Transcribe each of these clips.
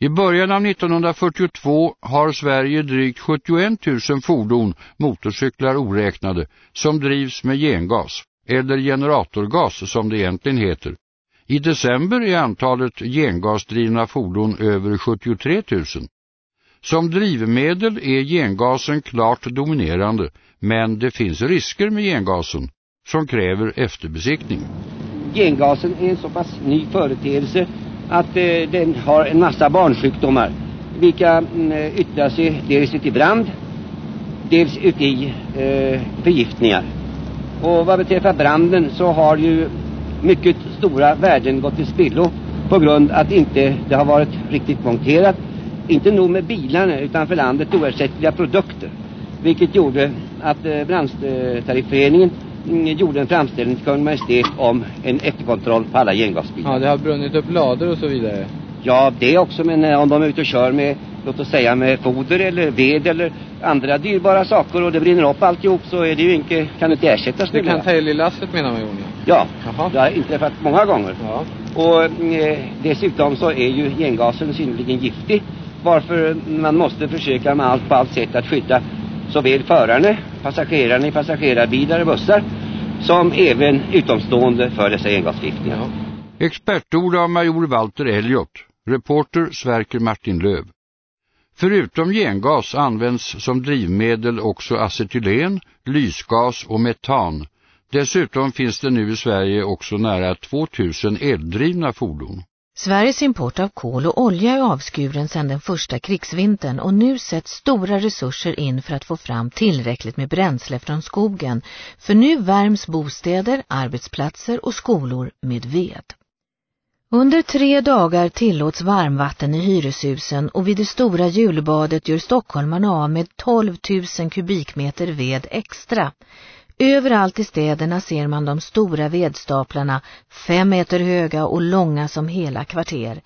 I början av 1942 har Sverige drygt 71 000 fordon, motorcyklar oräknade, som drivs med gengas, eller generatorgas som det egentligen heter. I december är antalet gengasdrivna fordon över 73 000. Som drivmedel är gengasen klart dominerande, men det finns risker med gengasen som kräver efterbesiktning. Gengasen är en så pass ny företeelse att eh, den har en massa barnsjukdomar vilka mm, eh, yttrar sig dels i brand dels i eh, förgiftningar. Och vad beträffar branden så har ju mycket stora värden gått till spillo på grund att inte det har varit riktigt monterat. Inte nog med bilarna utan för landet oersättliga produkter. Vilket gjorde att eh, brandtarifföreningen gjorde en framställning till Kungl. Majestät om en efterkontroll på alla gengasbilar. Ja, det har brunnit upp lador och så vidare. Ja, det också, men eh, om de är ute och kör med, låt oss säga med foder eller ved eller andra dyrbara saker och det brinner upp alltihop så är det ju inte, kan det inte ersättas. Det kan ta i lasset menar man, Jon. Ja, Jaha. det har inträffat många gånger. Ja. Och eh, dessutom så är ju gengasen synnerligen giftig varför man måste försöka med allt på allt sätt att skydda såväl förarna, passagerarna i passagerarbilar och bussar som även utomstående för dessa gengasgiftningar. Ja. Expertord av major Walter Elliot, reporter Sverker Martin Löv. Förutom gengas används som drivmedel också acetylen, lysgas och metan. Dessutom finns det nu i Sverige också nära 2000 eldrivna fordon. Sveriges import av kol och olja är avskuren sedan den första krigsvintern och nu sätts stora resurser in för att få fram tillräckligt med bränsle från skogen. För nu värms bostäder, arbetsplatser och skolor med ved. Under tre dagar tillåts varmvatten i hyreshusen och vid det stora julbadet gör stockholmarna av med 12 000 kubikmeter ved extra. Överallt i städerna ser man de stora vedstaplarna, fem meter höga och långa som hela kvarter.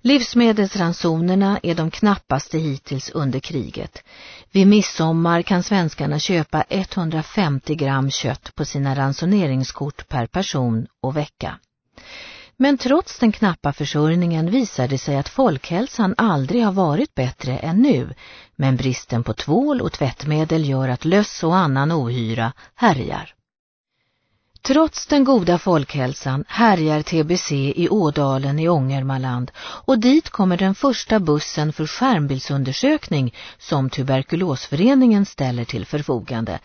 Livsmedelsransonerna är de knappaste hittills under kriget. Vid midsommar kan svenskarna köpa 150 gram kött på sina ransoneringskort per person och vecka. Men trots den knappa försörjningen visar det sig att folkhälsan aldrig har varit bättre än nu. Men bristen på tvål och tvättmedel gör att löss och annan ohyra härjar. Trots den goda folkhälsan härjar TBC i Ådalen i Ångermanland och dit kommer den första bussen för skärmbildsundersökning som tuberkulosföreningen ställer till förfogande.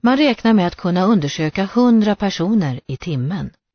Man räknar med att kunna undersöka hundra personer i timmen.